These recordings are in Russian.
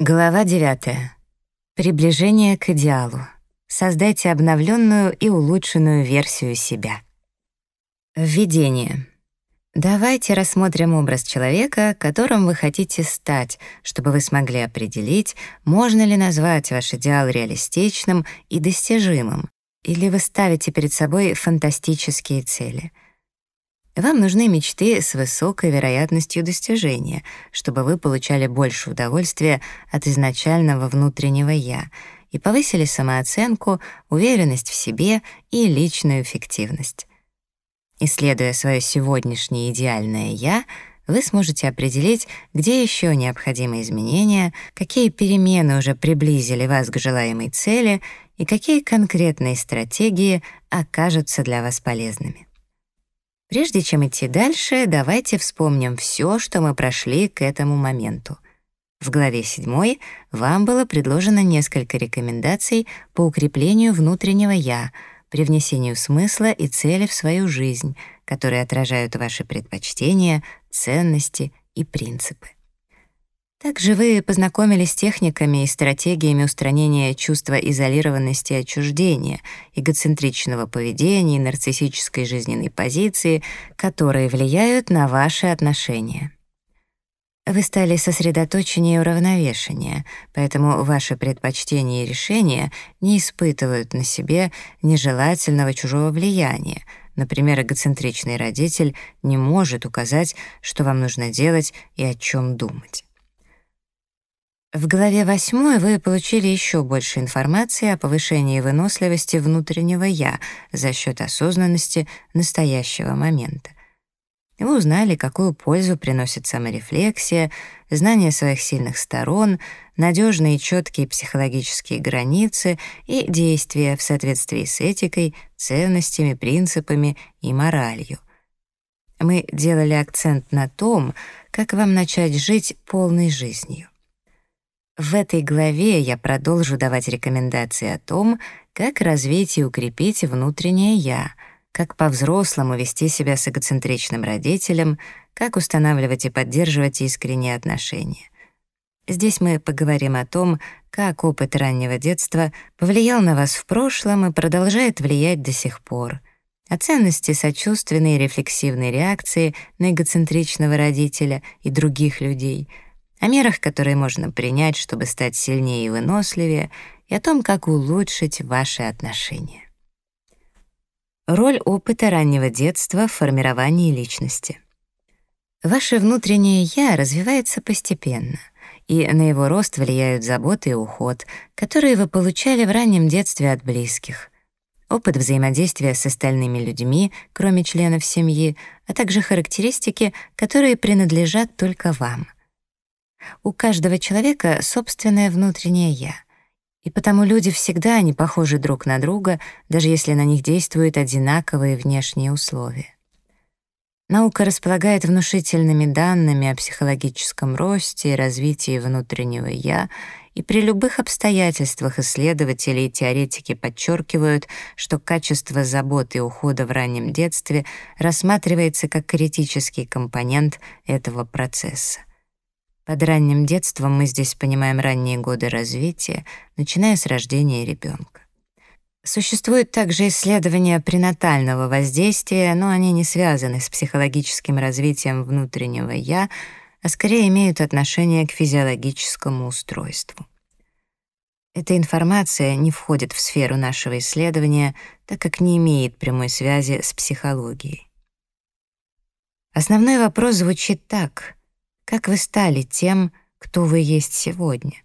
Глава 9. Приближение к идеалу. Создайте обновленную и улучшенную версию себя. Введение. Давайте рассмотрим образ человека, которым вы хотите стать, чтобы вы смогли определить, можно ли назвать ваш идеал реалистичным и достижимым, или вы ставите перед собой фантастические цели — вам нужны мечты с высокой вероятностью достижения, чтобы вы получали больше удовольствия от изначального внутреннего «я» и повысили самооценку, уверенность в себе и личную эффективность. Исследуя свое сегодняшнее идеальное «я», вы сможете определить, где еще необходимы изменения, какие перемены уже приблизили вас к желаемой цели и какие конкретные стратегии окажутся для вас полезными. Прежде чем идти дальше, давайте вспомним все, что мы прошли к этому моменту. В главе 7 вам было предложено несколько рекомендаций по укреплению внутреннего «я», привнесению смысла и цели в свою жизнь, которые отражают ваши предпочтения, ценности и принципы. Также вы познакомились с техниками и стратегиями устранения чувства изолированности и отчуждения, эгоцентричного поведения и нарциссической жизненной позиции, которые влияют на ваши отношения. Вы стали сосредоточеннее и уравновешеннее, поэтому ваши предпочтения и решения не испытывают на себе нежелательного чужого влияния. Например, эгоцентричный родитель не может указать, что вам нужно делать и о чем думать. В главе 8 вы получили еще больше информации о повышении выносливости внутреннего «я» за счет осознанности настоящего момента. Вы узнали, какую пользу приносит саморефлексия, знание своих сильных сторон, надежные и четкие психологические границы и действия в соответствии с этикой, ценностями, принципами и моралью. Мы делали акцент на том, как вам начать жить полной жизнью. В этой главе я продолжу давать рекомендации о том, как развить и укрепить внутреннее «я», как по-взрослому вести себя с эгоцентричным родителем, как устанавливать и поддерживать искренние отношения. Здесь мы поговорим о том, как опыт раннего детства повлиял на вас в прошлом и продолжает влиять до сих пор, о ценности сочувственной и рефлексивной реакции на эгоцентричного родителя и других людей — о мерах, которые можно принять, чтобы стать сильнее и выносливее, и о том, как улучшить ваши отношения. Роль опыта раннего детства в формировании личности. Ваше внутреннее «я» развивается постепенно, и на его рост влияют заботы и уход, которые вы получали в раннем детстве от близких, опыт взаимодействия с остальными людьми, кроме членов семьи, а также характеристики, которые принадлежат только вам. У каждого человека собственное внутреннее «я». И потому люди всегда не похожи друг на друга, даже если на них действуют одинаковые внешние условия. Наука располагает внушительными данными о психологическом росте и развитии внутреннего «я», и при любых обстоятельствах исследователи и теоретики подчеркивают, что качество заботы и ухода в раннем детстве рассматривается как критический компонент этого процесса. Под ранним детством мы здесь понимаем ранние годы развития, начиная с рождения ребенка. Существуют также исследования пренатального воздействия, но они не связаны с психологическим развитием внутреннего «я», а скорее имеют отношение к физиологическому устройству. Эта информация не входит в сферу нашего исследования, так как не имеет прямой связи с психологией. Основной вопрос звучит так — как вы стали тем, кто вы есть сегодня.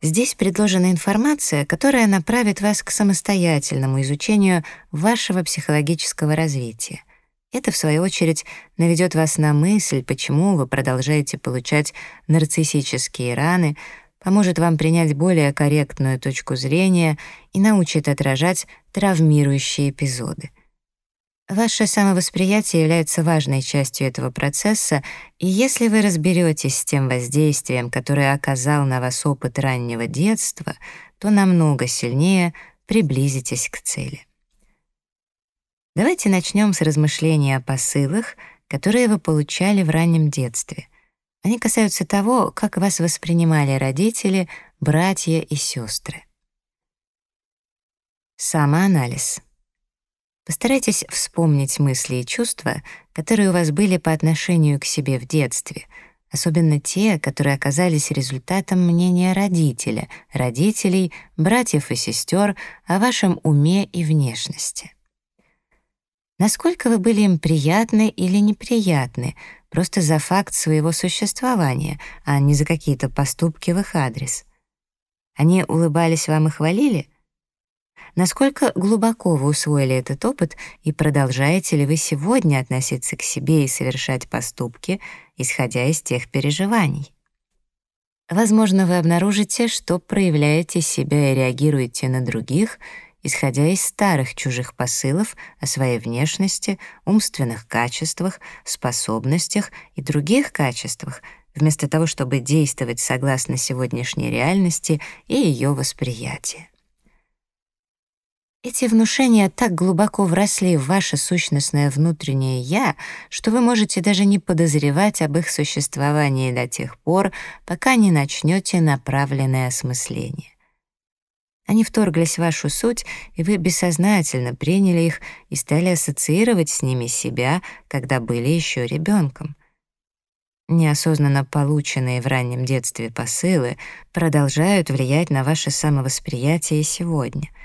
Здесь предложена информация, которая направит вас к самостоятельному изучению вашего психологического развития. Это, в свою очередь, наведет вас на мысль, почему вы продолжаете получать нарциссические раны, поможет вам принять более корректную точку зрения и научит отражать травмирующие эпизоды — Ваше самовосприятие является важной частью этого процесса, и если вы разберетесь с тем воздействием, которое оказал на вас опыт раннего детства, то намного сильнее приблизитесь к цели. Давайте начнем с размышления о посылах, которые вы получали в раннем детстве. Они касаются того, как вас воспринимали родители, братья и сестры. Самоанализ. Постарайтесь вспомнить мысли и чувства, которые у вас были по отношению к себе в детстве, особенно те, которые оказались результатом мнения родителя, родителей, братьев и сестер о вашем уме и внешности. Насколько вы были им приятны или неприятны, просто за факт своего существования, а не за какие-то поступки в их адрес. Они улыбались вам и хвалили? Насколько глубоко вы усвоили этот опыт и продолжаете ли вы сегодня относиться к себе и совершать поступки, исходя из тех переживаний? Возможно, вы обнаружите, что проявляете себя и реагируете на других, исходя из старых чужих посылов о своей внешности, умственных качествах, способностях и других качествах, вместо того, чтобы действовать согласно сегодняшней реальности и ее восприятию. Эти внушения так глубоко вросли в ваше сущностное внутреннее «я», что вы можете даже не подозревать об их существовании до тех пор, пока не начнете направленное осмысление. Они вторглись в вашу суть, и вы бессознательно приняли их и стали ассоциировать с ними себя, когда были еще ребенком. Неосознанно полученные в раннем детстве посылы продолжают влиять на ваше самовосприятие сегодня —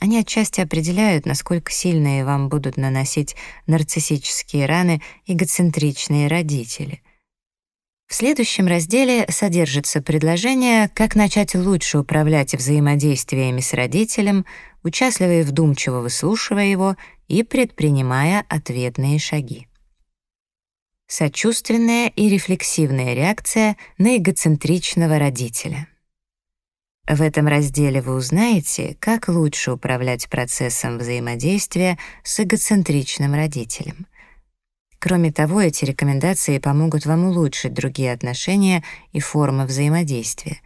они отчасти определяют, насколько сильные вам будут наносить нарциссические раны эгоцентричные родители. В следующем разделе содержится предложение, как начать лучше управлять взаимодействиями с родителем, участвуя и вдумчиво выслушивая его и предпринимая ответные шаги. Сочувственная и рефлексивная реакция на эгоцентричного родителя — в этом разделе вы узнаете, как лучше управлять процессом взаимодействия с эгоцентричным родителем. Кроме того, эти рекомендации помогут вам улучшить другие отношения и формы взаимодействия.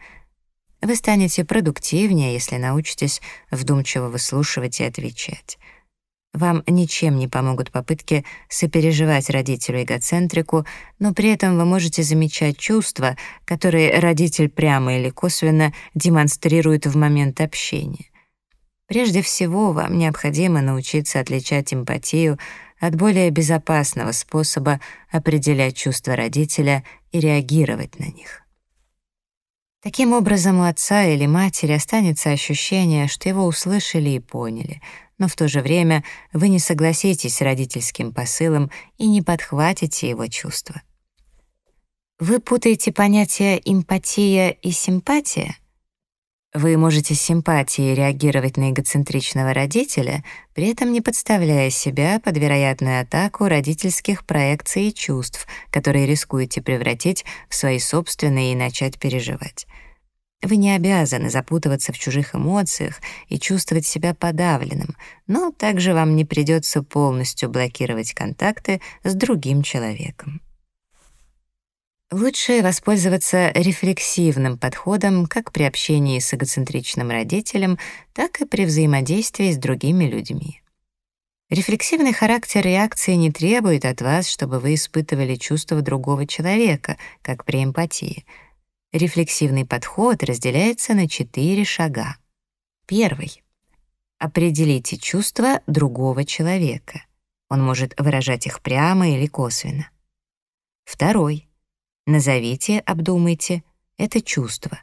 Вы станете продуктивнее, если научитесь вдумчиво выслушивать и отвечать. Вам ничем не помогут попытки сопереживать родителю-эгоцентрику, но при этом вы можете замечать чувства, которые родитель прямо или косвенно демонстрирует в момент общения. Прежде всего, вам необходимо научиться отличать эмпатию от более безопасного способа определять чувства родителя и реагировать на них. Таким образом, у отца или матери останется ощущение, что его услышали и поняли — но в то же время вы не согласитесь с родительским посылом и не подхватите его чувства. Вы путаете понятия эмпатия и симпатия. Вы можете с симпатией реагировать на эгоцентричного родителя, при этом не подставляя себя под вероятную атаку родительских проекций и чувств, которые рискуете превратить в свои собственные и начать переживать. Вы не обязаны запутываться в чужих эмоциях и чувствовать себя подавленным, но также вам не придется полностью блокировать контакты с другим человеком. Лучше воспользоваться рефлексивным подходом как при общении с эгоцентричным родителем, так и при взаимодействии с другими людьми. Рефлексивный характер реакции не требует от вас, чтобы вы испытывали чувства другого человека, как при эмпатии — Рефлексивный подход разделяется на четыре шага. Первый. Определите чувства другого человека. Он может выражать их прямо или косвенно. Второй. Назовите, обдумайте это чувство.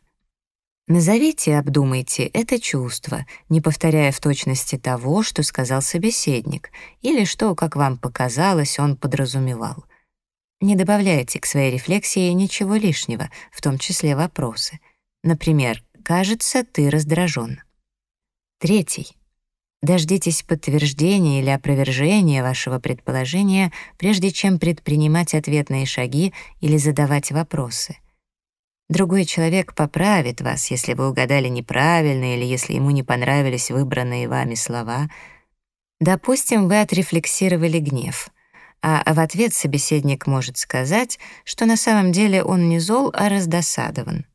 Назовите, обдумайте это чувство, не повторяя в точности того, что сказал собеседник, или что, как вам показалось, он подразумевал — не добавляйте к своей рефлексии ничего лишнего, в том числе вопросы. Например, «кажется, ты раздражен». Третий. Дождитесь подтверждения или опровержения вашего предположения, прежде чем предпринимать ответные шаги или задавать вопросы. Другой человек поправит вас, если вы угадали неправильно или если ему не понравились выбранные вами слова. Допустим, вы отрефлексировали гнев — а в ответ собеседник может сказать, что на самом деле он не зол, а раздосадован.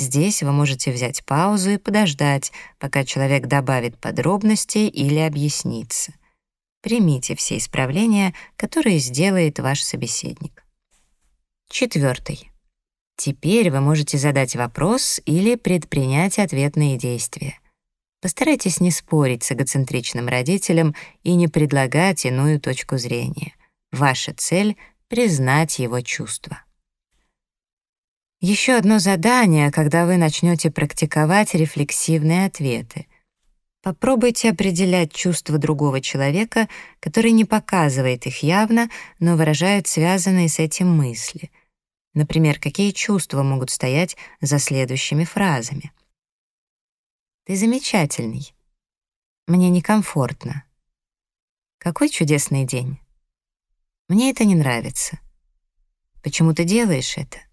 Здесь вы можете взять паузу и подождать, пока человек добавит подробностей или объяснится. Примите все исправления, которые сделает ваш собеседник. Четвертый. Теперь вы можете задать вопрос или предпринять ответные действия. Постарайтесь не спорить с эгоцентричным родителем и не предлагать иную точку зрения. Ваша цель — признать его чувства. Еще одно задание, когда вы начнете практиковать рефлексивные ответы. Попробуйте определять чувства другого человека, который не показывает их явно, но выражает связанные с этим мысли. Например, какие чувства могут стоять за следующими фразами. Ты замечательный. Мне некомфортно. Какой чудесный день. Мне это не нравится. Почему ты делаешь это?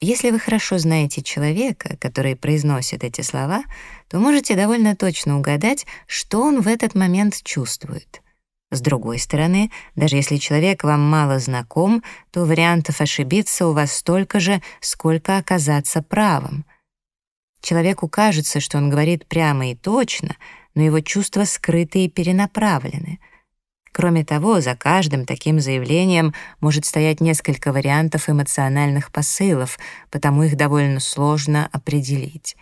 Если вы хорошо знаете человека, который произносит эти слова, то можете довольно точно угадать, что он в этот момент чувствует. С другой стороны, даже если человек вам мало знаком, то вариантов ошибиться у вас столько же, сколько оказаться правым — Человеку кажется, что он говорит прямо и точно, но его чувства скрыты и перенаправлены. Кроме того, за каждым таким заявлением может стоять несколько вариантов эмоциональных посылов, потому их довольно сложно определить.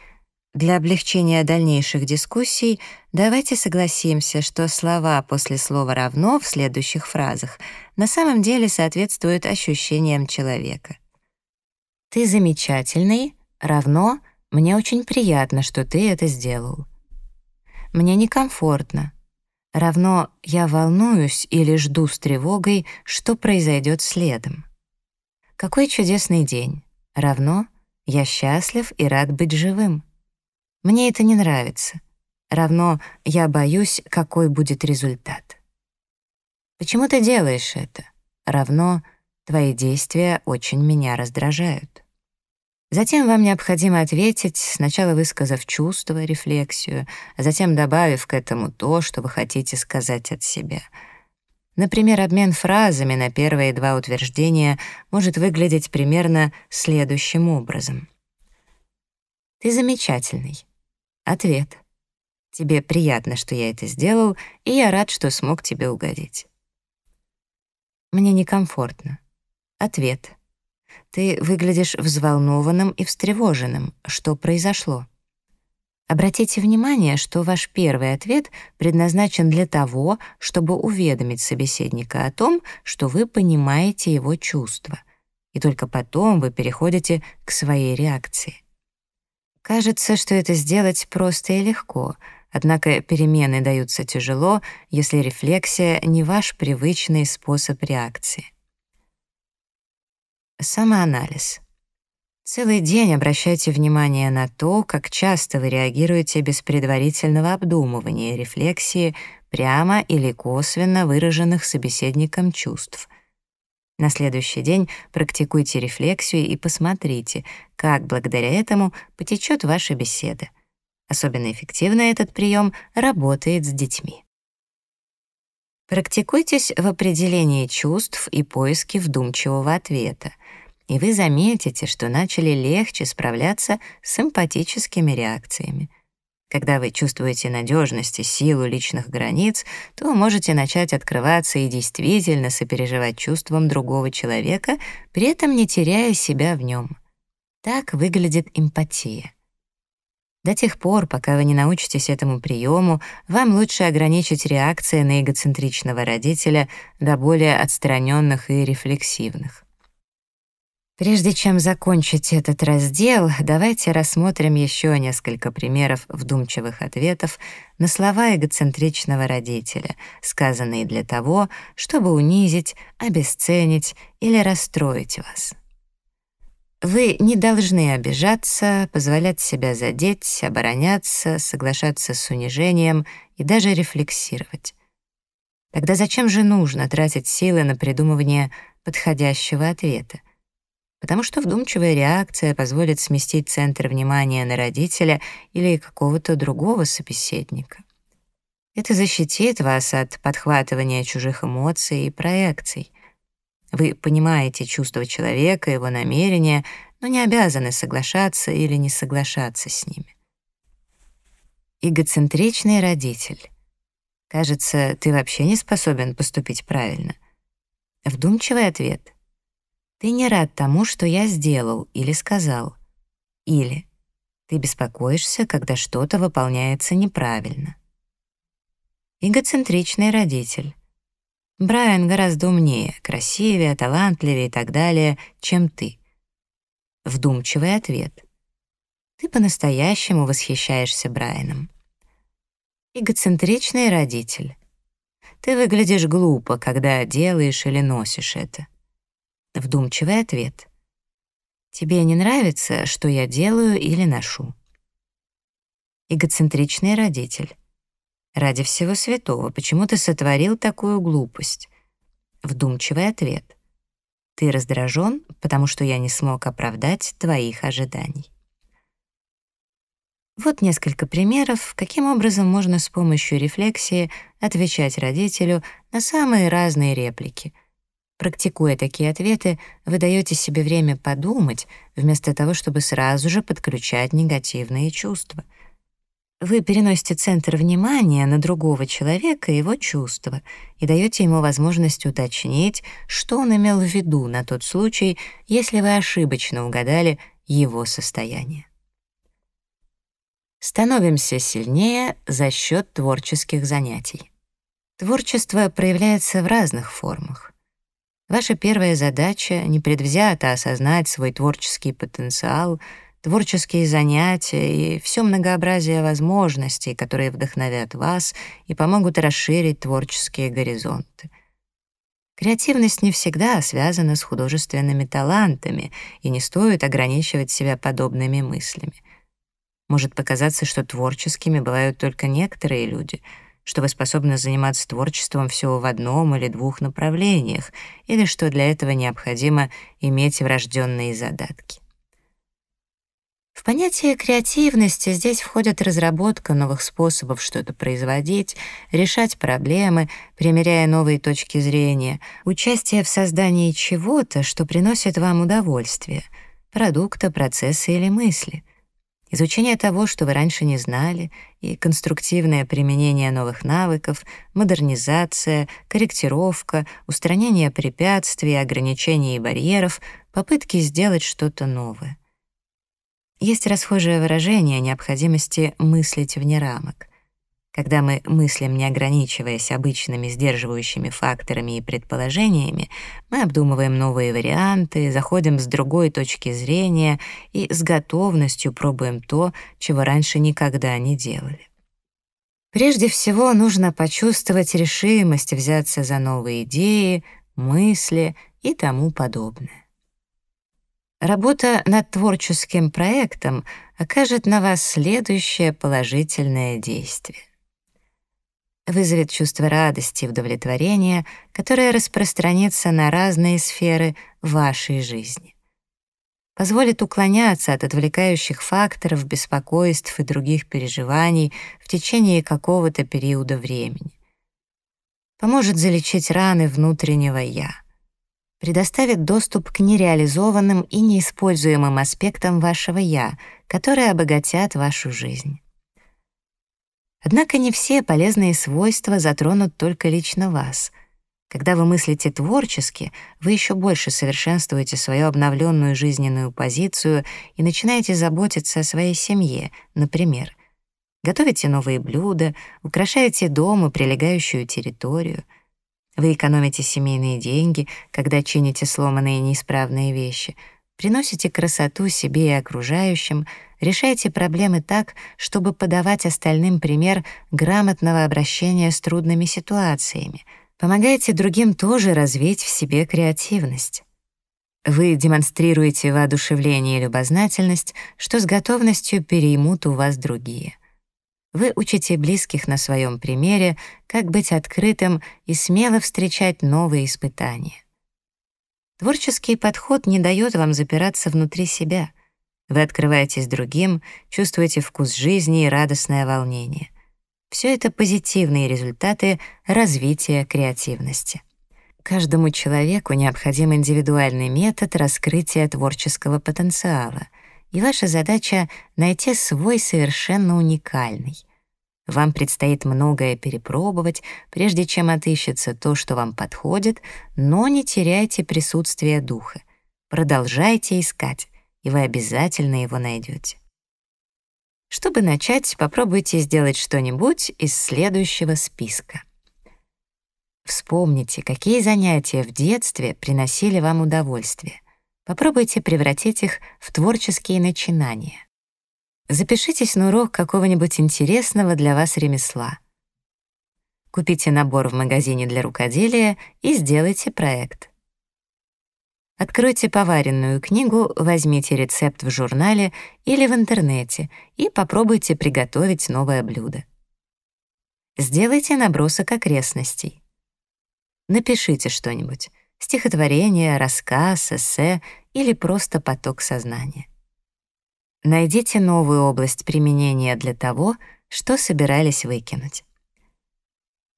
Для облегчения дальнейших дискуссий давайте согласимся, что слова после слова «равно» в следующих фразах на самом деле соответствуют ощущениям человека. «Ты замечательный» равно — мне очень приятно, что ты это сделал. Мне некомфортно. Равно я волнуюсь или жду с тревогой, что произойдет следом. Какой чудесный день. Равно я счастлив и рад быть живым. Мне это не нравится. Равно я боюсь, какой будет результат. Почему ты делаешь это? Равно твои действия очень меня раздражают. Затем вам необходимо ответить, сначала высказав чувство, рефлексию, а затем добавив к этому то, что вы хотите сказать от себя. Например, обмен фразами на первые два утверждения может выглядеть примерно следующим образом. «Ты замечательный». Ответ. «Тебе приятно, что я это сделал, и я рад, что смог тебе угодить». «Мне некомфортно». Ответ. Ты выглядишь взволнованным и встревоженным. Что произошло? Обратите внимание, что ваш первый ответ предназначен для того, чтобы уведомить собеседника о том, что вы понимаете его чувства, и только потом вы переходите к своей реакции. Кажется, что это сделать просто и легко, однако перемены даются тяжело, если рефлексия не ваш привычный способ реакции. Самоанализ. Целый день обращайте внимание на то, как часто вы реагируете без предварительного обдумывания и рефлексии прямо или косвенно выраженных собеседником чувств. На следующий день практикуйте рефлексию и посмотрите, как благодаря этому потечет ваша беседа. Особенно эффективно этот прием работает с детьми. Практикуйтесь в определении чувств и поиске вдумчивого ответа и вы заметите, что начали легче справляться с эмпатическими реакциями. Когда вы чувствуете надежность и силу личных границ, то можете начать открываться и действительно сопереживать чувствам другого человека, при этом не теряя себя в нем. Так выглядит эмпатия. До тех пор, пока вы не научитесь этому приему, вам лучше ограничить реакции на эгоцентричного родителя до более отстраненных и рефлексивных. Прежде чем закончить этот раздел, давайте рассмотрим еще несколько примеров вдумчивых ответов на слова эгоцентричного родителя, сказанные для того, чтобы унизить, обесценить или расстроить вас. Вы не должны обижаться, позволять себя задеть, обороняться, соглашаться с унижением и даже рефлексировать. Тогда зачем же нужно тратить силы на придумывание подходящего ответа? потому что вдумчивая реакция позволит сместить центр внимания на родителя или какого-то другого собеседника. Это защитит вас от подхватывания чужих эмоций и проекций. Вы понимаете чувства человека, его намерения, но не обязаны соглашаться или не соглашаться с ними. Эгоцентричный родитель. Кажется, ты вообще не способен поступить правильно. Вдумчивый ответ — Ты не рад тому, что я сделал или сказал. Или ты беспокоишься, когда что-то выполняется неправильно. Эгоцентричный родитель. Брайан гораздо умнее, красивее, талантливее и так далее, чем ты. Вдумчивый ответ. Ты по-настоящему восхищаешься Брайаном. Эгоцентричный родитель. Ты выглядишь глупо, когда делаешь или носишь это. Вдумчивый ответ. Тебе не нравится, что я делаю или ношу. Эгоцентричный родитель. Ради всего святого, почему ты сотворил такую глупость? Вдумчивый ответ. Ты раздражен, потому что я не смог оправдать твоих ожиданий. Вот несколько примеров, каким образом можно с помощью рефлексии отвечать родителю на самые разные реплики. Практикуя такие ответы, вы даете себе время подумать, вместо того, чтобы сразу же подключать негативные чувства — вы переносите центр внимания на другого человека и его чувства и даете ему возможность уточнить, что он имел в виду на тот случай, если вы ошибочно угадали его состояние. Становимся сильнее за счет творческих занятий. Творчество проявляется в разных формах. Ваша первая задача — непредвзято осознать свой творческий потенциал — творческие занятия и все многообразие возможностей, которые вдохновят вас и помогут расширить творческие горизонты. Креативность не всегда связана с художественными талантами, и не стоит ограничивать себя подобными мыслями. Может показаться, что творческими бывают только некоторые люди, что вы способны заниматься творчеством всего в одном или двух направлениях, или что для этого необходимо иметь врожденные задатки. В понятие креативности здесь входит разработка новых способов что-то производить, решать проблемы, примеряя новые точки зрения, участие в создании чего-то, что приносит вам удовольствие, продукта, процесса или мысли, изучение того, что вы раньше не знали, и конструктивное применение новых навыков, модернизация, корректировка, устранение препятствий, ограничений и барьеров, попытки сделать что-то новое. Есть расхожее выражение необходимости мыслить вне рамок. Когда мы мыслим, не ограничиваясь обычными сдерживающими факторами и предположениями, мы обдумываем новые варианты, заходим с другой точки зрения и с готовностью пробуем то, чего раньше никогда не делали. Прежде всего нужно почувствовать решимость взяться за новые идеи, мысли и тому подобное. Работа над творческим проектом окажет на вас следующее положительное действие. Вызовет чувство радости и удовлетворения, которое распространится на разные сферы вашей жизни. Позволит уклоняться от отвлекающих факторов, беспокойств и других переживаний в течение какого-то периода времени. Поможет залечить раны внутреннего «я» предоставит доступ к нереализованным и неиспользуемым аспектам вашего «я», которые обогатят вашу жизнь. Однако не все полезные свойства затронут только лично вас. Когда вы мыслите творчески, вы еще больше совершенствуете свою обновленную жизненную позицию и начинаете заботиться о своей семье, например, готовите новые блюда, украшаете дом и прилегающую территорию — вы экономите семейные деньги, когда чините сломанные неисправные вещи, приносите красоту себе и окружающим, решаете проблемы так, чтобы подавать остальным пример грамотного обращения с трудными ситуациями, помогаете другим тоже развить в себе креативность. Вы демонстрируете воодушевление и любознательность, что с готовностью переймут у вас другие. Вы учите близких на своем примере, как быть открытым и смело встречать новые испытания. Творческий подход не дает вам запираться внутри себя. Вы открываетесь другим, чувствуете вкус жизни и радостное волнение. Все это позитивные результаты развития креативности. Каждому человеку необходим индивидуальный метод раскрытия творческого потенциала — и ваша задача — найти свой совершенно уникальный. Вам предстоит многое перепробовать, прежде чем отыщется то, что вам подходит, но не теряйте присутствие духа. Продолжайте искать, и вы обязательно его найдете. Чтобы начать, попробуйте сделать что-нибудь из следующего списка. Вспомните, какие занятия в детстве приносили вам удовольствие. Попробуйте превратить их в творческие начинания. Запишитесь на урок какого-нибудь интересного для вас ремесла. Купите набор в магазине для рукоделия и сделайте проект. Откройте поваренную книгу, возьмите рецепт в журнале или в интернете и попробуйте приготовить новое блюдо. Сделайте набросок окрестностей. Напишите что-нибудь — стихотворение, рассказ, эссе или просто поток сознания. Найдите новую область применения для того, что собирались выкинуть.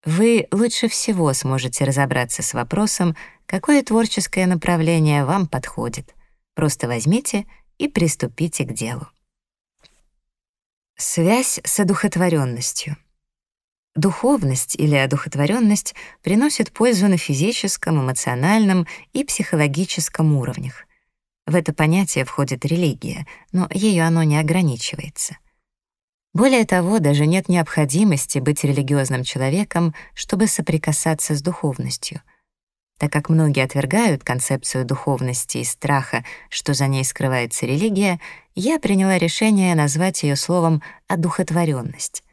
Вы лучше всего сможете разобраться с вопросом, какое творческое направление вам подходит. Просто возьмите и приступите к делу. Связь с одухотворенностью. Духовность или одухотворенность приносит пользу на физическом, эмоциональном и психологическом уровнях. В это понятие входит религия, но ею оно не ограничивается. Более того, даже нет необходимости быть религиозным человеком, чтобы соприкасаться с духовностью. Так как многие отвергают концепцию духовности и страха, что за ней скрывается религия, я приняла решение назвать ее словом «одухотворенность».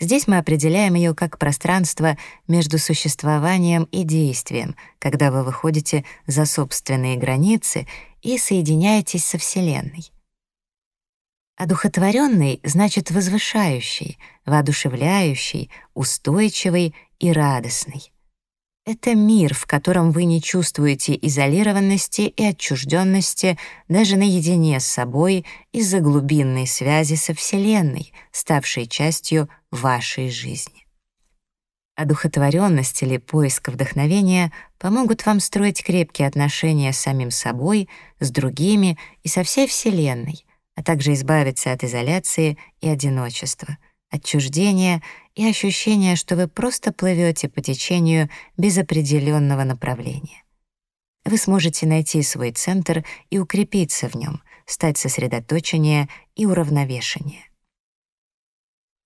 Здесь мы определяем ее как пространство между существованием и действием, когда вы выходите за собственные границы и соединяетесь со Вселенной. Одухотворенный значит возвышающий, воодушевляющий, устойчивый и радостный. Это мир, в котором вы не чувствуете изолированности и отчужденности даже наедине с собой из-за глубинной связи со Вселенной, ставшей частью вашей жизни. Одухотворенность или поиск вдохновения помогут вам строить крепкие отношения с самим собой, с другими и со всей Вселенной, а также избавиться от изоляции и одиночества, отчуждения и ощущения, что вы просто плывете по течению без определенного направления. Вы сможете найти свой центр и укрепиться в нем, стать сосредоточеннее и уравновешеннее.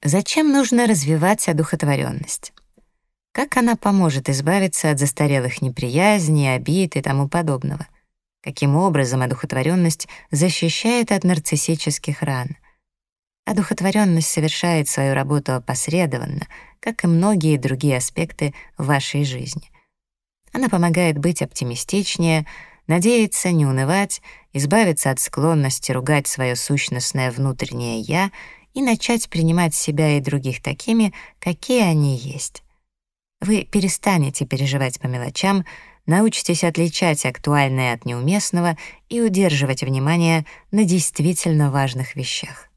Зачем нужно развивать одухотворенность? Как она поможет избавиться от застарелых неприязней, обид и тому подобного? каким образом одухотворенность защищает от нарциссических ран. Одухотворенность совершает свою работу опосредованно, как и многие другие аспекты вашей жизни. Она помогает быть оптимистичнее, надеяться, не унывать, избавиться от склонности ругать свое сущностное внутреннее «я» и начать принимать себя и других такими, какие они есть. Вы перестанете переживать по мелочам, научитесь отличать актуальное от неуместного и удерживать внимание на действительно важных вещах.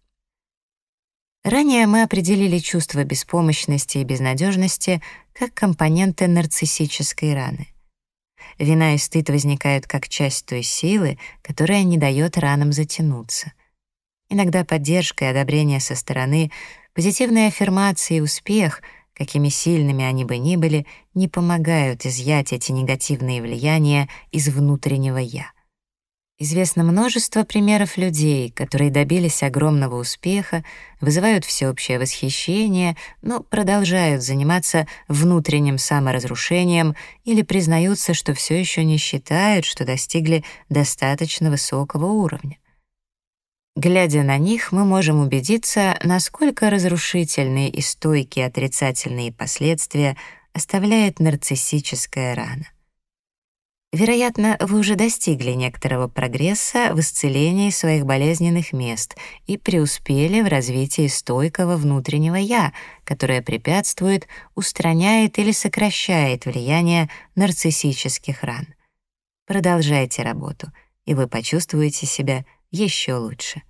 Ранее мы определили чувство беспомощности и безнадежности как компоненты нарциссической раны. Вина и стыд возникают как часть той силы, которая не дает ранам затянуться. Иногда поддержка и одобрение со стороны, позитивные аффирмации и успех — какими сильными они бы ни были, не помогают изъять эти негативные влияния из внутреннего «я». Известно множество примеров людей, которые добились огромного успеха, вызывают всеобщее восхищение, но продолжают заниматься внутренним саморазрушением или признаются, что все еще не считают, что достигли достаточно высокого уровня. Глядя на них, мы можем убедиться, насколько разрушительные и стойкие отрицательные последствия оставляет нарциссическая рана. Вероятно, вы уже достигли некоторого прогресса в исцелении своих болезненных мест и преуспели в развитии стойкого внутреннего «я», которое препятствует, устраняет или сокращает влияние нарциссических ран. Продолжайте работу, и вы почувствуете себя еще лучше.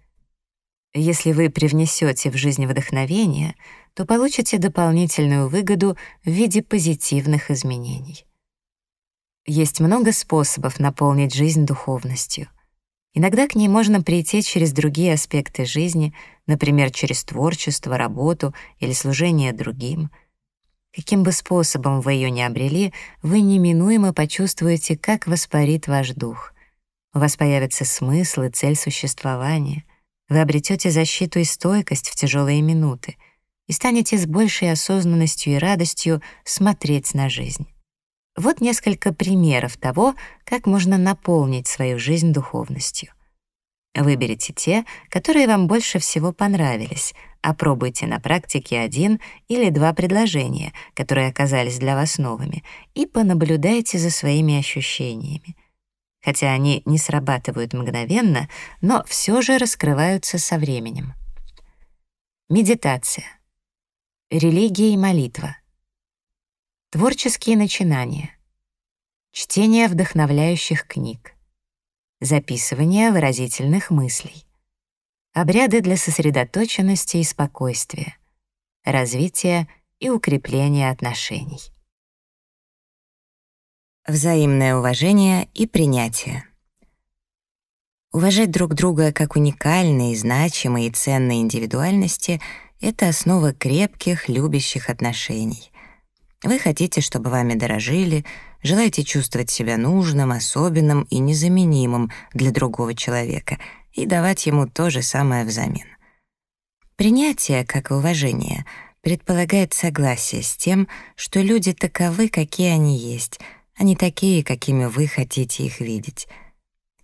Если вы привнесете в жизнь вдохновение, то получите дополнительную выгоду в виде позитивных изменений. Есть много способов наполнить жизнь духовностью. Иногда к ней можно прийти через другие аспекты жизни, например, через творчество, работу или служение другим. Каким бы способом вы ее ни обрели, вы неминуемо почувствуете, как воспарит ваш дух. У вас появится смысл и цель существования. Вы обретете защиту и стойкость в тяжелые минуты и станете с большей осознанностью и радостью смотреть на жизнь. Вот несколько примеров того, как можно наполнить свою жизнь духовностью. Выберите те, которые вам больше всего понравились, опробуйте на практике один или два предложения, которые оказались для вас новыми, и понаблюдайте за своими ощущениями. Хотя они не срабатывают мгновенно, но все же раскрываются со временем. Медитация. Религия и молитва. Творческие начинания. Чтение вдохновляющих книг. Записывание выразительных мыслей. Обряды для сосредоточенности и спокойствия. Развитие и укрепление отношений. Взаимное уважение и принятие. Уважать друг друга как уникальные, значимые и ценные индивидуальности — это основа крепких, любящих отношений — вы хотите, чтобы вами дорожили, желаете чувствовать себя нужным, особенным и незаменимым для другого человека и давать ему то же самое взамен. Принятие, как и уважение, предполагает согласие с тем, что люди таковы, какие они есть, а не такие, какими вы хотите их видеть.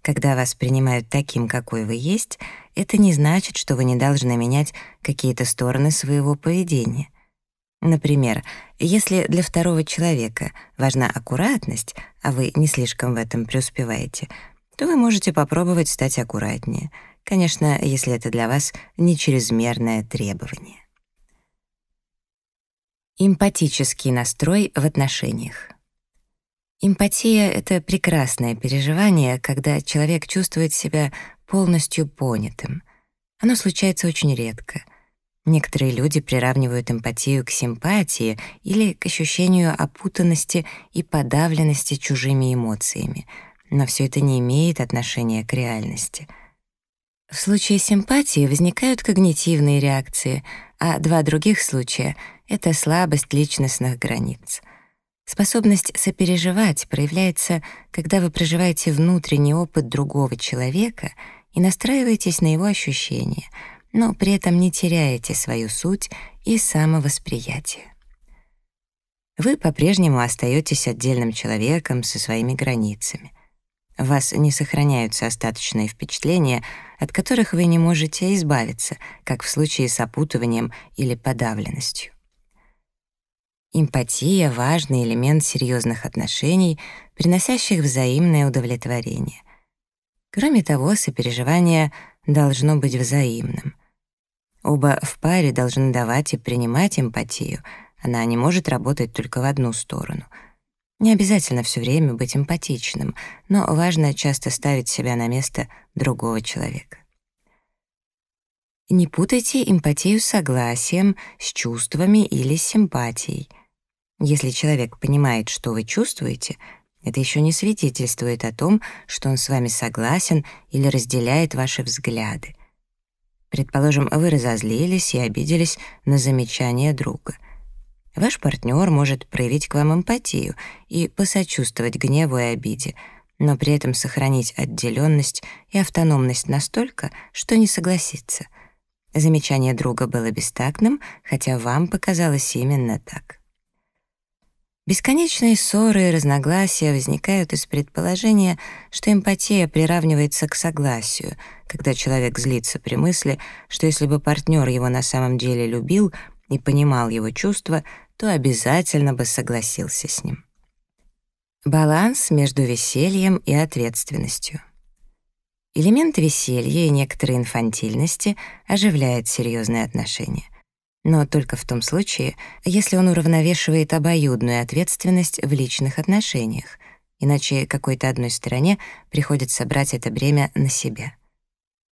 Когда вас принимают таким, какой вы есть, это не значит, что вы не должны менять какие-то стороны своего поведения. Например, если для второго человека важна аккуратность, а вы не слишком в этом преуспеваете, то вы можете попробовать стать аккуратнее. Конечно, если это для вас не чрезмерное требование. Эмпатический настрой в отношениях. Эмпатия — это прекрасное переживание, когда человек чувствует себя полностью понятым. Оно случается очень редко — Некоторые люди приравнивают эмпатию к симпатии или к ощущению опутанности и подавленности чужими эмоциями, но все это не имеет отношения к реальности. В случае симпатии возникают когнитивные реакции, а два других случая — это слабость личностных границ. Способность сопереживать проявляется, когда вы проживаете внутренний опыт другого человека и настраиваетесь на его ощущения — но при этом не теряете свою суть и самовосприятие. Вы по-прежнему остаетесь отдельным человеком со своими границами. В вас не сохраняются остаточные впечатления, от которых вы не можете избавиться, как в случае с опутыванием или подавленностью. Эмпатия — важный элемент серьезных отношений, приносящих взаимное удовлетворение. Кроме того, сопереживание должно быть взаимным — Оба в паре должны давать и принимать эмпатию. Она не может работать только в одну сторону. Не обязательно все время быть эмпатичным, но важно часто ставить себя на место другого человека. Не путайте эмпатию с согласием, с чувствами или с симпатией. Если человек понимает, что вы чувствуете, это еще не свидетельствует о том, что он с вами согласен или разделяет ваши взгляды. Предположим, вы разозлились и обиделись на замечание друга. Ваш партнер может проявить к вам эмпатию и посочувствовать гневу и обиде, но при этом сохранить отделенность и автономность настолько, что не согласится. Замечание друга было бестактным, хотя вам показалось именно так. Бесконечные ссоры и разногласия возникают из предположения, что эмпатия приравнивается к согласию, когда человек злится при мысли, что если бы партнер его на самом деле любил и понимал его чувства, то обязательно бы согласился с ним. Баланс между весельем и ответственностью. Элемент веселья и некоторой инфантильности оживляет серьезные отношения но только в том случае, если он уравновешивает обоюдную ответственность в личных отношениях, иначе какой-то одной стороне приходится брать это бремя на себя.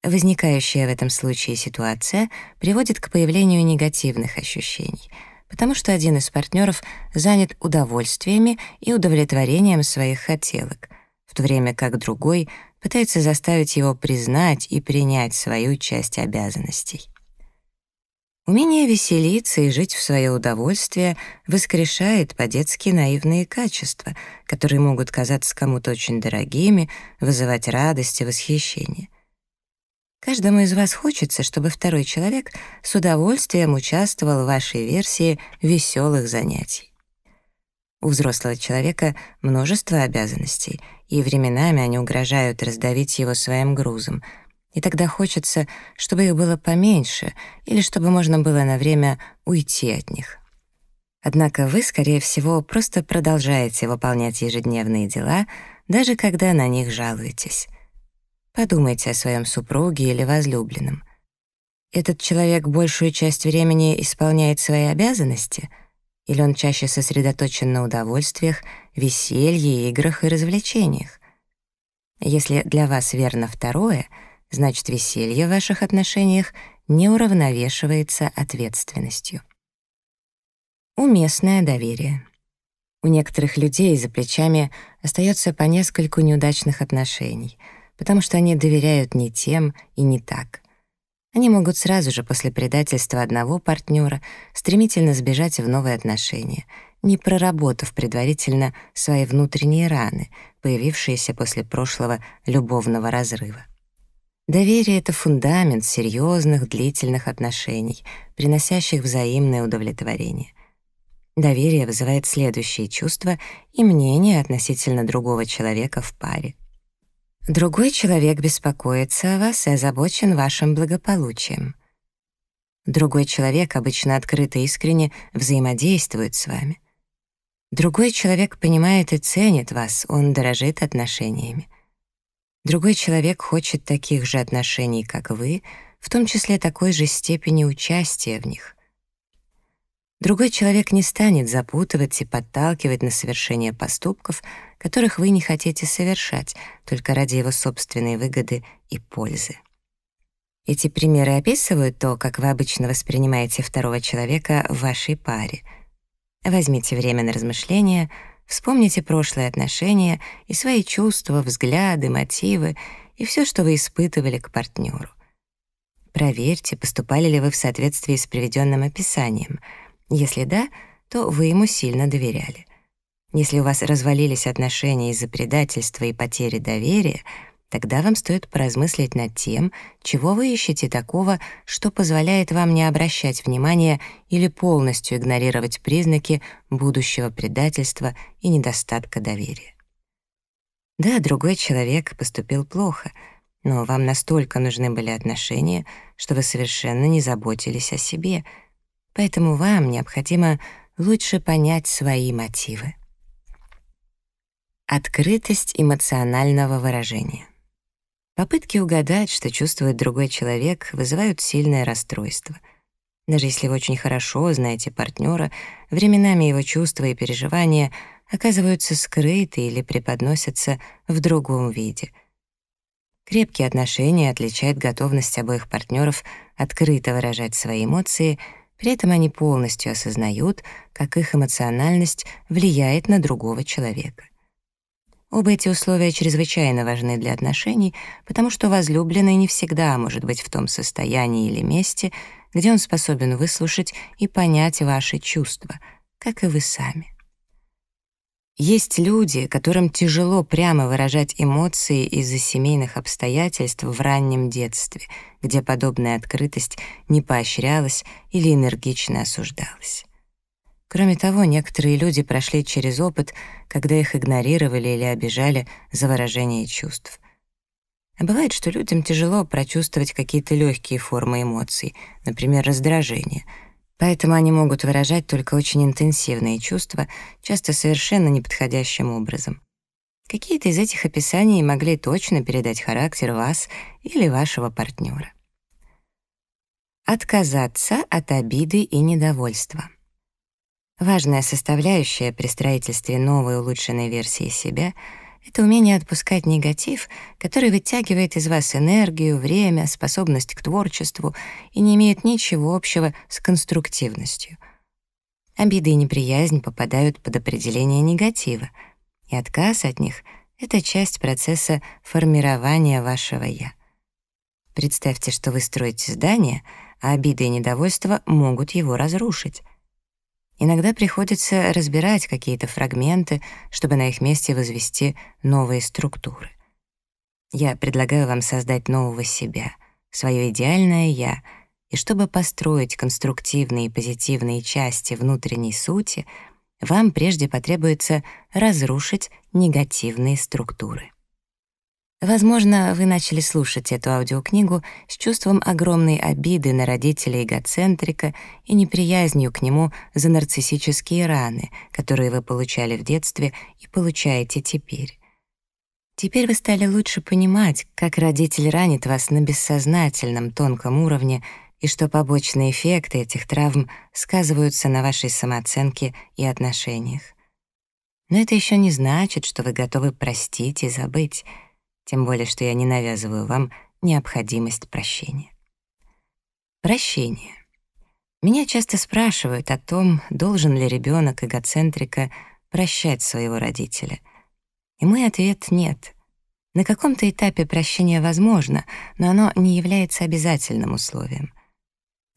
Возникающая в этом случае ситуация приводит к появлению негативных ощущений, потому что один из партнеров занят удовольствиями и удовлетворением своих хотелок, в то время как другой пытается заставить его признать и принять свою часть обязанностей. Умение веселиться и жить в свое удовольствие воскрешает по-детски наивные качества, которые могут казаться кому-то очень дорогими, вызывать радость и восхищение. Каждому из вас хочется, чтобы второй человек с удовольствием участвовал в вашей версии веселых занятий. У взрослого человека множество обязанностей, и временами они угрожают раздавить его своим грузом — и тогда хочется, чтобы их было поменьше или чтобы можно было на время уйти от них. Однако вы, скорее всего, просто продолжаете выполнять ежедневные дела, даже когда на них жалуетесь. Подумайте о своем супруге или возлюбленном. Этот человек большую часть времени исполняет свои обязанности, или он чаще сосредоточен на удовольствиях, веселье, играх и развлечениях? Если для вас верно второе — значит, веселье в ваших отношениях не уравновешивается ответственностью. Уместное доверие. У некоторых людей за плечами остается по нескольку неудачных отношений, потому что они доверяют не тем и не так. Они могут сразу же после предательства одного партнера стремительно сбежать в новые отношения, не проработав предварительно свои внутренние раны, появившиеся после прошлого любовного разрыва. Доверие — это фундамент серьезных, длительных отношений, приносящих взаимное удовлетворение. Доверие вызывает следующие чувства и мнения относительно другого человека в паре. Другой человек беспокоится о вас и озабочен вашим благополучием. Другой человек обычно открыто и искренне взаимодействует с вами. Другой человек понимает и ценит вас, он дорожит отношениями. Другой человек хочет таких же отношений, как вы, в том числе такой же степени участия в них. Другой человек не станет запутывать и подталкивать на совершение поступков, которых вы не хотите совершать, только ради его собственной выгоды и пользы. Эти примеры описывают то, как вы обычно воспринимаете второго человека в вашей паре. Возьмите время на размышления — Вспомните прошлые отношения и свои чувства, взгляды, мотивы и все, что вы испытывали к партнеру. Проверьте, поступали ли вы в соответствии с приведенным описанием. Если да, то вы ему сильно доверяли. Если у вас развалились отношения из-за предательства и потери доверия — Тогда вам стоит поразмыслить над тем, чего вы ищете такого, что позволяет вам не обращать внимания или полностью игнорировать признаки будущего предательства и недостатка доверия. Да, другой человек поступил плохо, но вам настолько нужны были отношения, что вы совершенно не заботились о себе, поэтому вам необходимо лучше понять свои мотивы. Открытость эмоционального выражения. Попытки угадать, что чувствует другой человек, вызывают сильное расстройство. Даже если вы очень хорошо знаете партнера, временами его чувства и переживания оказываются скрыты или преподносятся в другом виде. Крепкие отношения отличают готовность обоих партнеров открыто выражать свои эмоции, при этом они полностью осознают, как их эмоциональность влияет на другого человека. Оба эти условия чрезвычайно важны для отношений, потому что возлюбленный не всегда может быть в том состоянии или месте, где он способен выслушать и понять ваши чувства, как и вы сами. Есть люди, которым тяжело прямо выражать эмоции из-за семейных обстоятельств в раннем детстве, где подобная открытость не поощрялась или энергично осуждалась. Кроме того, некоторые люди прошли через опыт, когда их игнорировали или обижали за выражение чувств. А бывает, что людям тяжело прочувствовать какие-то легкие формы эмоций, например, раздражение. Поэтому они могут выражать только очень интенсивные чувства, часто совершенно неподходящим образом. Какие-то из этих описаний могли точно передать характер вас или вашего партнера. Отказаться от обиды и недовольства. Важная составляющая при строительстве новой улучшенной версии себя — это умение отпускать негатив, который вытягивает из вас энергию, время, способность к творчеству и не имеет ничего общего с конструктивностью. Обиды и неприязнь попадают под определение негатива, и отказ от них — это часть процесса формирования вашего «я». Представьте, что вы строите здание, а обиды и недовольство могут его разрушить. Иногда приходится разбирать какие-то фрагменты, чтобы на их месте возвести новые структуры. Я предлагаю вам создать нового себя, свое идеальное «я», и чтобы построить конструктивные и позитивные части внутренней сути, вам прежде потребуется разрушить негативные структуры. Возможно, вы начали слушать эту аудиокнигу с чувством огромной обиды на родителя эгоцентрика и неприязнью к нему за нарциссические раны, которые вы получали в детстве и получаете теперь. Теперь вы стали лучше понимать, как родитель ранит вас на бессознательном тонком уровне и что побочные эффекты этих травм сказываются на вашей самооценке и отношениях. Но это еще не значит, что вы готовы простить и забыть — тем более, что я не навязываю вам необходимость прощения. Прощение. Меня часто спрашивают о том, должен ли ребенок эгоцентрика прощать своего родителя. И мой ответ — нет. На каком-то этапе прощение возможно, но оно не является обязательным условием.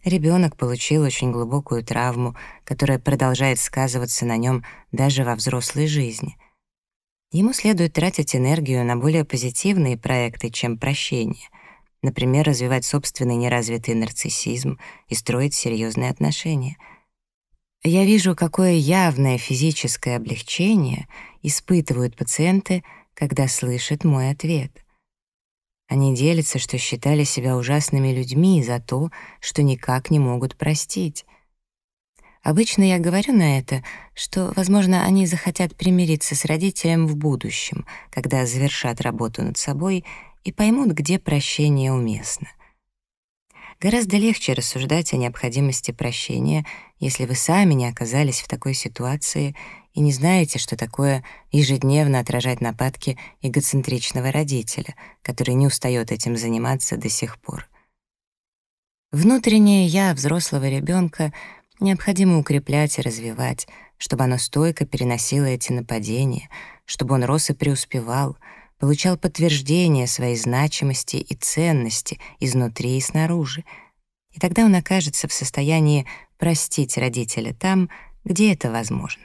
Ребенок получил очень глубокую травму, которая продолжает сказываться на нем даже во взрослой жизни. Ему следует тратить энергию на более позитивные проекты, чем прощение. Например, развивать собственный неразвитый нарциссизм и строить серьезные отношения. Я вижу, какое явное физическое облегчение испытывают пациенты, когда слышат мой ответ. Они делятся, что считали себя ужасными людьми за то, что никак не могут простить. Обычно я говорю на это, что, возможно, они захотят примириться с родителем в будущем, когда завершат работу над собой и поймут, где прощение уместно. Гораздо легче рассуждать о необходимости прощения, если вы сами не оказались в такой ситуации и не знаете, что такое ежедневно отражать нападки эгоцентричного родителя, который не устает этим заниматься до сих пор. Внутреннее «я» взрослого ребенка необходимо укреплять и развивать, чтобы оно стойко переносило эти нападения, чтобы он рос и преуспевал, получал подтверждение своей значимости и ценности изнутри и снаружи. И тогда он окажется в состоянии простить родителя там, где это возможно.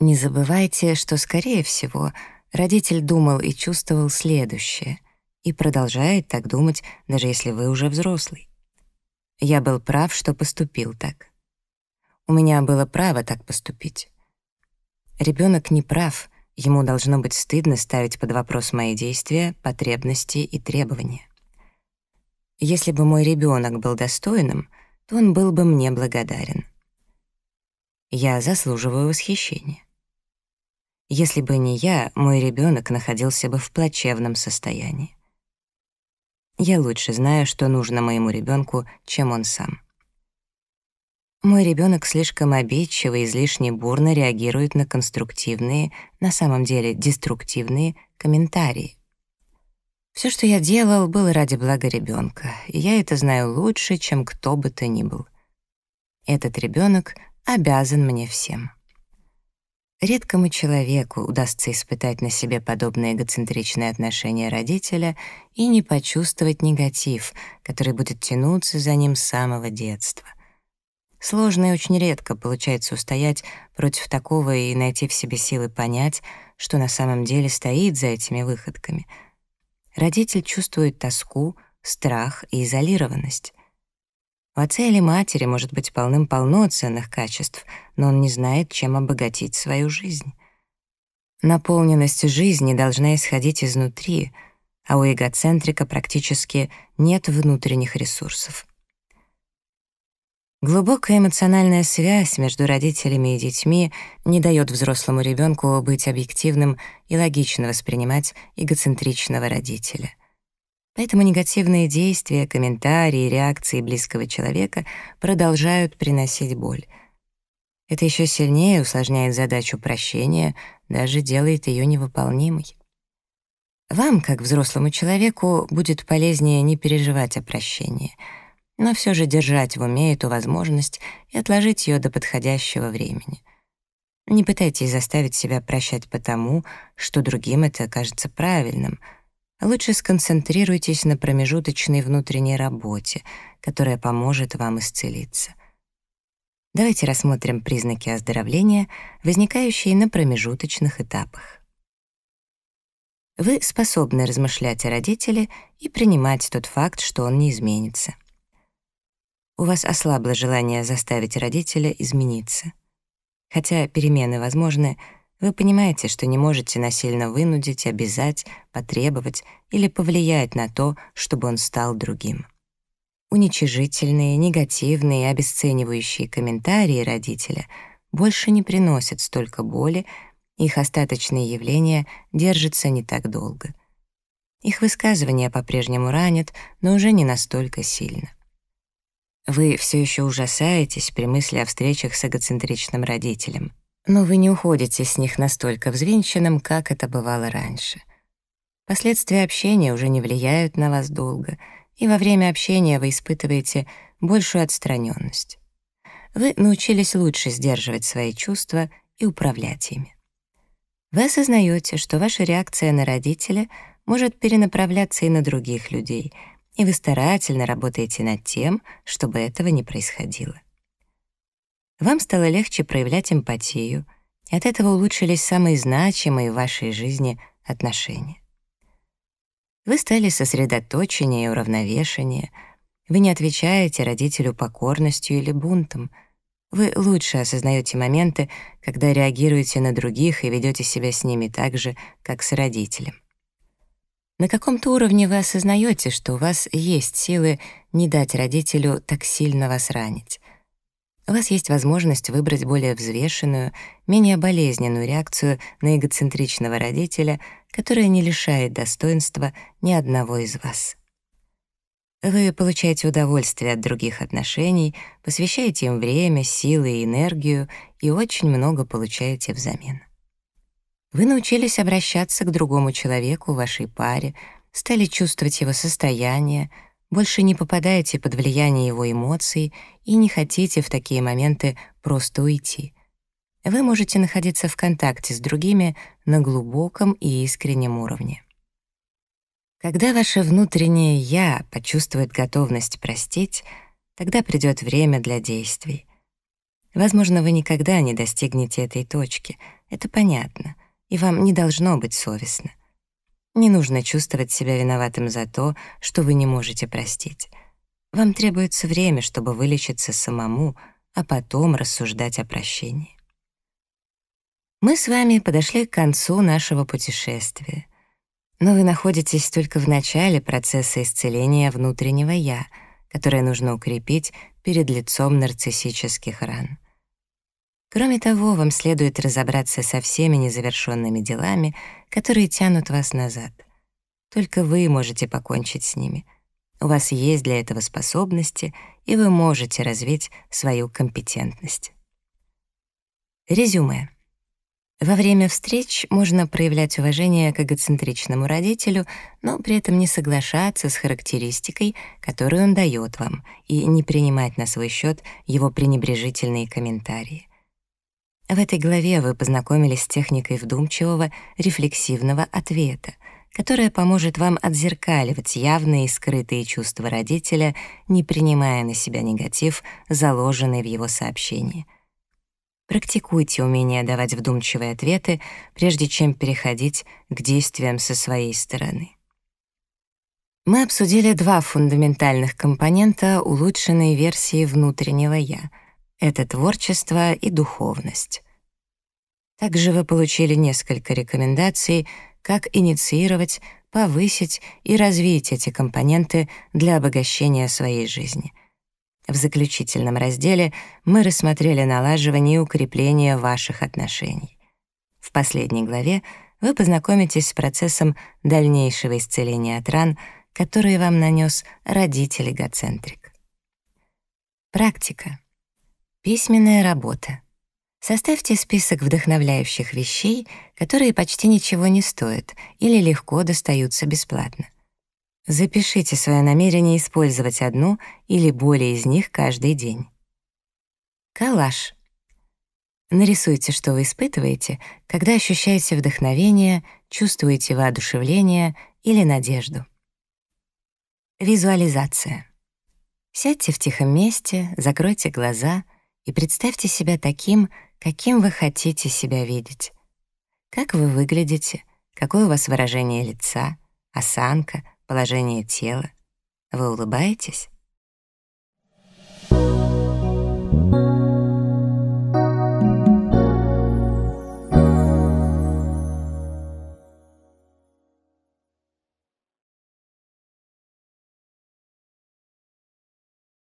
Не забывайте, что, скорее всего, родитель думал и чувствовал следующее и продолжает так думать, даже если вы уже взрослый. Я был прав, что поступил так. У меня было право так поступить. Ребенок не прав, ему должно быть стыдно ставить под вопрос мои действия, потребности и требования. Если бы мой ребенок был достойным, то он был бы мне благодарен. Я заслуживаю восхищения. Если бы не я, мой ребенок находился бы в плачевном состоянии. Я лучше знаю, что нужно моему ребенку, чем он сам. Мой ребенок слишком обидчиво и излишне бурно реагирует на конструктивные, на самом деле деструктивные комментарии. Все, что я делал, было ради блага ребенка, и я это знаю лучше, чем кто бы то ни был. Этот ребенок обязан мне всем. Редкому человеку удастся испытать на себе подобное эгоцентричное отношение родителя и не почувствовать негатив, который будет тянуться за ним с самого детства. Сложно и очень редко получается устоять против такого и найти в себе силы понять, что на самом деле стоит за этими выходками. Родитель чувствует тоску, страх и изолированность. У отца или матери может быть полным-полно ценных качеств, но он не знает, чем обогатить свою жизнь. Наполненность жизни должна исходить изнутри, а у эгоцентрика практически нет внутренних ресурсов. Глубокая эмоциональная связь между родителями и детьми не дает взрослому ребенку быть объективным и логично воспринимать эгоцентричного родителя. Поэтому негативные действия, комментарии, реакции близкого человека продолжают приносить боль. Это еще сильнее усложняет задачу прощения, даже делает ее невыполнимой. Вам, как взрослому человеку, будет полезнее не переживать о прощении, но все же держать в уме эту возможность и отложить ее до подходящего времени. Не пытайтесь заставить себя прощать потому, что другим это кажется правильным — Лучше сконцентрируйтесь на промежуточной внутренней работе, которая поможет вам исцелиться. Давайте рассмотрим признаки оздоровления, возникающие на промежуточных этапах. Вы способны размышлять о родителе и принимать тот факт, что он не изменится. У вас ослабло желание заставить родителя измениться. Хотя перемены возможны, вы понимаете, что не можете насильно вынудить, обязать, потребовать или повлиять на то, чтобы он стал другим. Уничижительные, негативные, обесценивающие комментарии родителя больше не приносят столько боли, их остаточные явления держатся не так долго. Их высказывания по-прежнему ранят, но уже не настолько сильно. Вы все еще ужасаетесь при мысли о встречах с эгоцентричным родителем, но вы не уходите с них настолько взвинченным, как это бывало раньше. Последствия общения уже не влияют на вас долго — и во время общения вы испытываете большую отстраненность. Вы научились лучше сдерживать свои чувства и управлять ими. Вы осознаете, что ваша реакция на родителя может перенаправляться и на других людей, и вы старательно работаете над тем, чтобы этого не происходило. Вам стало легче проявлять эмпатию, и от этого улучшились самые значимые в вашей жизни отношения. Вы стали сосредоточеннее и уравновешеннее. Вы не отвечаете родителю покорностью или бунтом. Вы лучше осознаете моменты, когда реагируете на других и ведете себя с ними так же, как с родителем. На каком-то уровне вы осознаете, что у вас есть силы не дать родителю так сильно вас ранить. У вас есть возможность выбрать более взвешенную, менее болезненную реакцию на эгоцентричного родителя — которая не лишает достоинства ни одного из вас. Вы получаете удовольствие от других отношений, посвящаете им время, силы и энергию и очень много получаете взамен. Вы научились обращаться к другому человеку, вашей паре, стали чувствовать его состояние, больше не попадаете под влияние его эмоций и не хотите в такие моменты просто уйти — вы можете находиться в контакте с другими на глубоком и искреннем уровне. Когда ваше внутреннее «я» почувствует готовность простить, тогда придет время для действий. Возможно, вы никогда не достигнете этой точки, это понятно, и вам не должно быть совестно. Не нужно чувствовать себя виноватым за то, что вы не можете простить. Вам требуется время, чтобы вылечиться самому, а потом рассуждать о прощении. Мы с вами подошли к концу нашего путешествия. Но вы находитесь только в начале процесса исцеления внутреннего «я», которое нужно укрепить перед лицом нарциссических ран. Кроме того, вам следует разобраться со всеми незавершенными делами, которые тянут вас назад. Только вы можете покончить с ними. У вас есть для этого способности, и вы можете развить свою компетентность. Резюме. Во время встреч можно проявлять уважение к эгоцентричному родителю, но при этом не соглашаться с характеристикой, которую он дает вам, и не принимать на свой счет его пренебрежительные комментарии. В этой главе вы познакомились с техникой вдумчивого, рефлексивного ответа, которая поможет вам отзеркаливать явные и скрытые чувства родителя, не принимая на себя негатив, заложенный в его сообщении — Практикуйте умение давать вдумчивые ответы, прежде чем переходить к действиям со своей стороны. Мы обсудили два фундаментальных компонента улучшенной версии внутреннего «я» — это творчество и духовность. Также вы получили несколько рекомендаций, как инициировать, повысить и развить эти компоненты для обогащения своей жизни — в заключительном разделе мы рассмотрели налаживание и укрепление ваших отношений. В последней главе вы познакомитесь с процессом дальнейшего исцеления от ран, которые вам нанес родитель-эгоцентрик. Практика. Письменная работа. Составьте список вдохновляющих вещей, которые почти ничего не стоят или легко достаются бесплатно. Запишите свое намерение использовать одну или более из них каждый день. Коллаж. Нарисуйте, что вы испытываете, когда ощущаете вдохновение, чувствуете воодушевление или надежду. Визуализация. Сядьте в тихом месте, закройте глаза и представьте себя таким, каким вы хотите себя видеть. Как вы выглядите, какое у вас выражение лица, осанка, положение тела. Вы улыбаетесь?